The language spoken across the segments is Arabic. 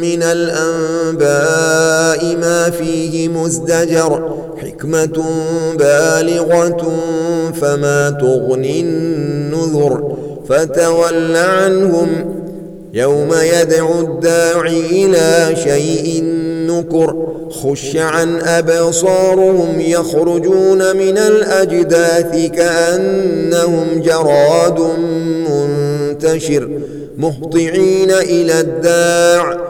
من الأنباء ما فيه مزدجر حكمة بالغة فما تغني النذر فتول عنهم يوم يدعو الداعي إلى شيء نكر خش عن أبصارهم يخرجون من الأجداث كأنهم جراد منتشر مهطعين إلى الداع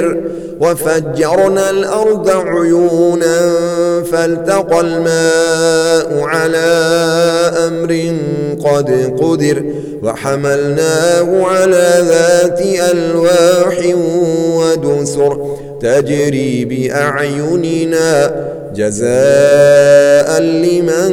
بِسِحْرٍ وَفَجَّرْنَا الْأَرْضَ عُيُونًا فَالْتَقَى الْمَاءُ عَلَى أَمْرٍ قَدْ قُدِرَ وَحَمَلْنَاهُ عَلَى ذَاتِ أَلْوَاحٍ وَدُسُرٍ تَجْرِي بِأَعْيُنِنَا جَزَاءً لِمَنْ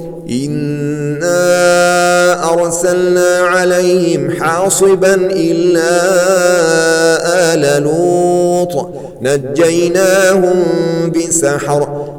إنا أرسلنا عليهم حاصبا إلا آل لوط نجيناهم بسحر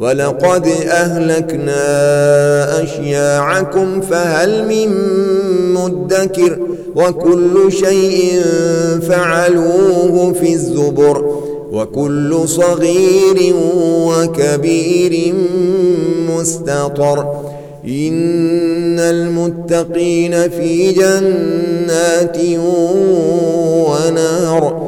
وَلَقَدْ أَهْلَكْنَا أَشْيَاعَكُمْ فَهَلْ مِن مُّدَّكِرٍ وَكُلُّ شَيْءٍ فَعَلُوهُ فِي الزُّبُرِ وَكُلُّ صَغِيرٍ وَكَبِيرٍ مُسْتَطَرٍ إِنَّ الْمُتَّقِينَ فِي جَنَّاتٍ وَنَهَرٍ